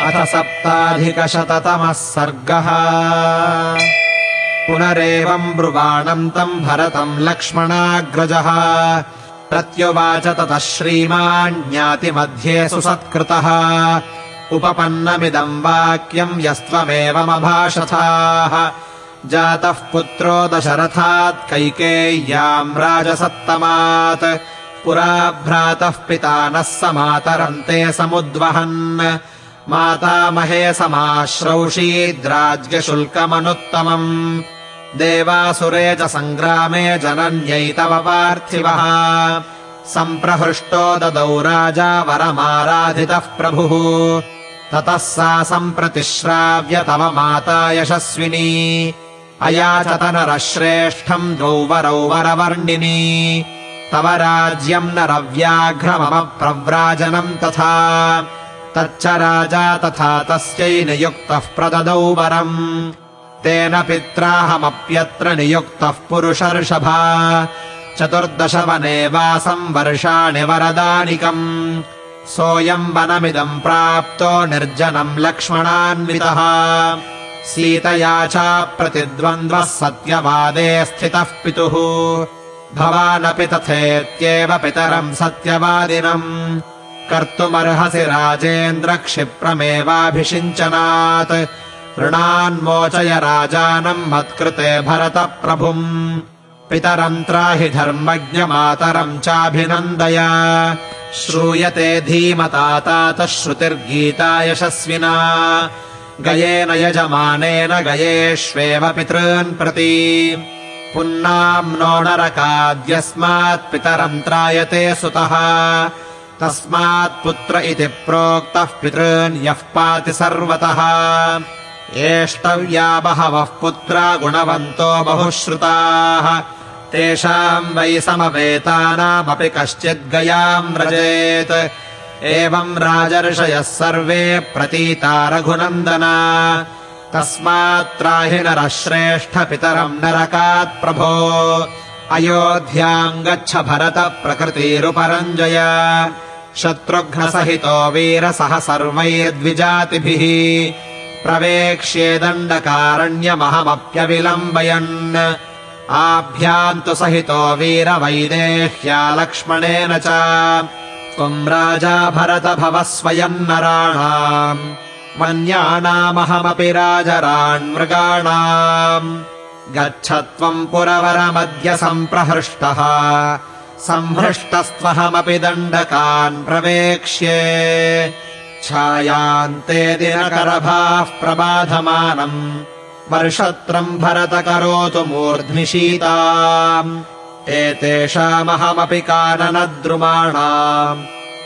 अथ सप्ताधिकशततमः सर्गः। पुनरेवम् ब्रुवाणम् तम् भरतम् लक्ष्मणाग्रजः। प्रत्युवाच ततः श्रीमान्यातिमध्ये सुसत्कृतः। उपपन्नमिदम् वाक्यम् यस्त्वमेवमभाषथाः। जातः पुत्रो दशरथात् कैकेय्याम् राजसत्तमात्। पुरा भ्रातः पिता नः समातरन्ते समुद्वहन् मातामहे समाश्रौषीद्राज्यशुल्कमनुत्तमम् देवासुरे च सङ्ग्रामे जनन्यै तव पार्थिवः। सम्प्रहृष्टो ददौ राजा वरमाराधितः प्रभुः। ततः सा सम्प्रतिश्राव्य तव माता यशस्विनी। अयाचतनरः श्रेष्ठम् द्वौ वरौ वरवर्णिनी। तव राज्यम् नरव्याघ्रममप्रव्राजनम् तथा तच्च राजा तथा तस्यै नियुक्तः प्रददौ वरम्। तेन पित्राहमप्यत्र नियुक्तः पुरुषर्षभा। चतुर्दश वने वासम् वर्षाणि वरदानिकम्। सोऽयम् वनमिदम् प्राप्तो निर्जनम् लक्ष्मणान्वितः। सीतया च प्रतिद्वन्द्वः सत्यवादे स्थितः पितुः। भवानपि तथेत्येव पितरम् सत्यवादिनम् कर्तुमर्हसि राजेन्द्र क्षिप्रमेवाभिषिञ्चनात् ऋणान्मोचय राजानम् मत्कृते भरत प्रभुम् पितरम् त्राहि धर्मज्ञमातरम् चाभिनन्दय। श्रूयते धीमता तातः श्रुतिर्गीता यशस्विना। गयेन यजमानेन गयेष्वेव पितॄन् प्रति। पुन्नाम्नो नरकाद्यस्मात् पितरम् त्रायते सुतः तस्मात् पुत्र इति प्रोक्तः पितॄन् यः पाति सर्वतः। एष्टव्या बहवः पुत्रा गुणवन्तो बहुश्रुताः। तेषाम् वै समवेतानामपि कश्चिद्गयाम् व्रजेत्। एवम् राजर्षयः सर्वे प्रतीता रघुनन्दना। तस्मात्राहि नरः श्रेष्ठपितरम् नरकात् प्रभो। अयोध्याम् गच्छ भरत प्रकृतिरुपरञ्जय शत्रुघ्नसहितो वीरसः सर्वैर्द्विजातिभिः प्रवेक्ष्ये दण्डकारण्यमहमप्यविलम्बयन्। आभ्याम् तु सहितो वीरवैदेह्या लक्ष्मणेन च। त्वम् राजा भरत भव स्वयम् नराणाम् मन्यानामहमपि राजरान्मृगाणाम् गच्छ त्वम् पुरवरमद्य सम्प्रहृष्टः संहृष्टस्त्वहमपि दण्डकान् प्रवेक्ष्ये। छायान्ते दिनकरभाः प्रबाधमानम्। वर्षत्रम् भरत करोतु मूर्ध्नि शीताम् एतेषामहमपि काननद्रुमाणाम्।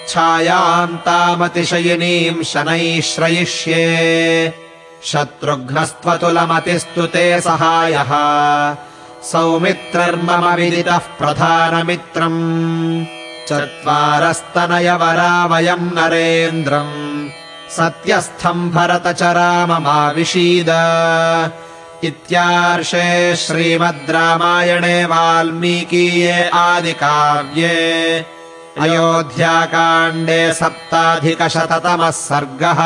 छायाम् तामतिशयिनीम् शनैः श्रयिष्ये। शत्रुघ्नस्त्वतुलमतिस्तु ते सहायः सौमित्रर्मम विदितः प्रधानमित्रम्। चत्वारस्तनयवरा वयम् नरेन्द्रम्। सत्यस्थम् भरत च राममाविषीद। इत्यार्षे श्रीमद् रामायणे वाल्मीकीये आदिकाव्ये। अयोध्याकाण्डे सप्ताधिकशततमः सर्गः